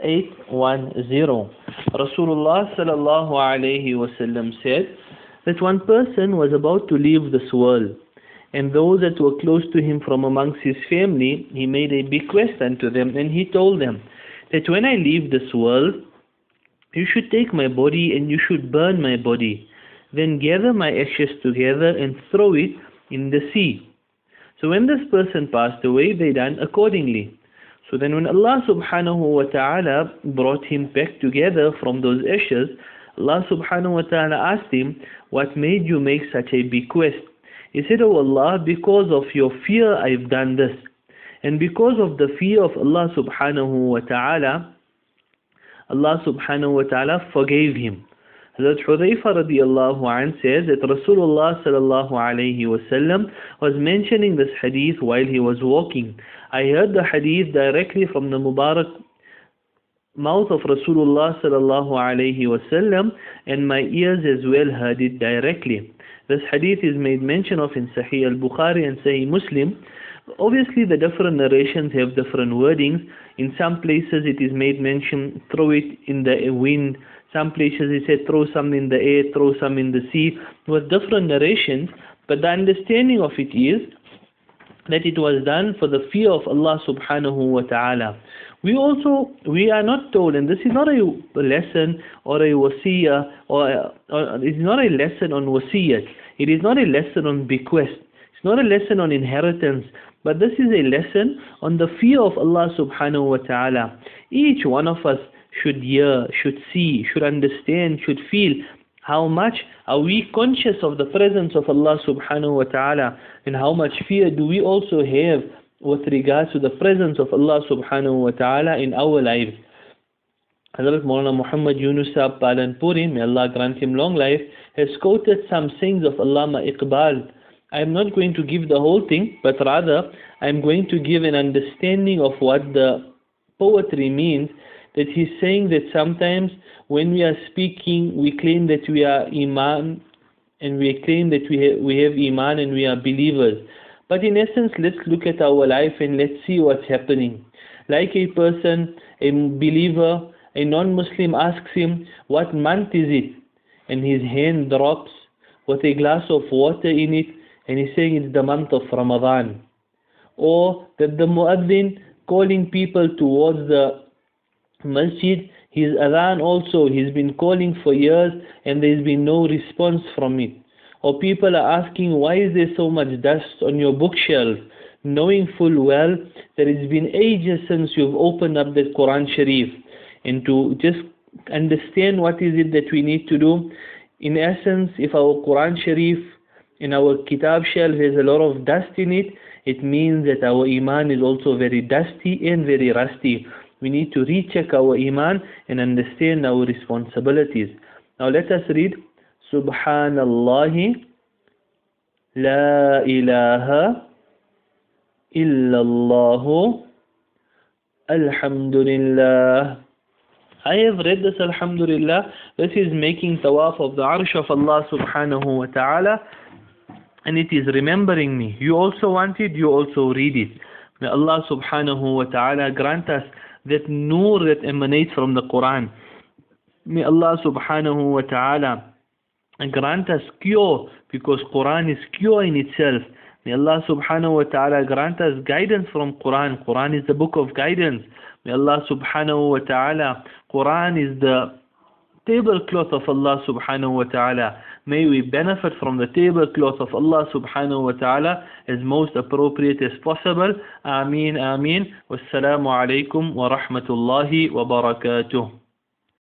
810. Rasulullah sallallahu alayhi wasallam said that one person was about to leave this world and those that were close to him from amongst his family, he made a bequest unto them, and he told them that when I leave this world, you should take my body and you should burn my body, then gather my ashes together and throw it in the sea. So when this person passed away, they done accordingly. So then when Allah subhanahu wa ta'ala brought him back together from those ashes, Allah subhanahu wa ta'ala asked him, what made you make such a bequest? He said, Oh Allah, because of your fear I've done this. And because of the fear of Allah subhanahu wa ta'ala, Allah subhanahu wa ta'ala forgave him. Hazrat Hudayfa radiallahu an says that Rasulullah sallallahu alayhi wasallam was mentioning this hadith while he was walking. I heard the hadith directly from the Mubarak mouth of Rasulullah sallallahu alayhi wasallam and my ears as well heard it directly. This hadith is made mention of in Sahih al-Bukhari and Sahih Muslim. Obviously the different narrations have different wordings. In some places it is made mention, throw it in the wind. Some places it said throw some in the air, throw some in the sea. With different narrations. But the understanding of it is that it was done for the fear of Allah subhanahu wa ta'ala. We also, we are not told, and this is not a lesson or a wasiyah, or, or it is not a lesson on wasiyah. It is not a lesson on bequest. It's not a lesson on inheritance. But this is a lesson on the fear of Allah subhanahu wa ta'ala. Each one of us should hear, should see, should understand, should feel how much are we conscious of the presence of Allah subhanahu wa ta'ala and how much fear do we also have with regards to the presence of Allah subhanahu wa ta'ala in our lives. Hazrat Muhammad Yunus Palanpuri, may Allah grant him long life, has quoted some sayings of Allama Iqbal. I am not going to give the whole thing, but rather I am going to give an understanding of what the poetry means that he's saying that sometimes when we are speaking, we claim that we are Iman and we claim that we have, we have Iman and we are believers. But in essence, let's look at our life and let's see what's happening. Like a person, a believer, a non-Muslim asks him, what month is it? And his hand drops with a glass of water in it and he's saying it's the month of Ramadan. Or that the muaddin calling people towards the masjid, his adhan also, he's been calling for years and there's been no response from it. Or people are asking, why is there so much dust on your bookshelf? Knowing full well that it's been ages since you've opened up the Quran Sharif. And to just understand what is it that we need to do. In essence, if our Quran Sharif in our kitab shelf has a lot of dust in it, it means that our iman is also very dusty and very rusty. We need to recheck our iman and understand our responsibilities. Now let us read Subhanallah La ilaha illallah Alhamdulillah I have read this Alhamdulillah. This is making tawaf of the arsh of Allah subhanahu wa ta'ala and it is remembering me. You also want it, you also read it. May Allah subhanahu wa ta'ala grant us that nur that emanates from the Quran. May Allah subhanahu wa ta'ala grant us cure because Quran is cure in itself. May Allah subhanahu wa ta'ala grant us guidance from Quran. Quran is the book of guidance. May Allah subhanahu wa ta'ala, Quran is the tablecloth of Allah subhanahu wa ta'ala. May we benefit from the tablecloth of Allah subhanahu wa ta'ala as most appropriate as possible. Ameen, ameen. Wassalamu alaikum wa rahmatullahi wa barakatuh.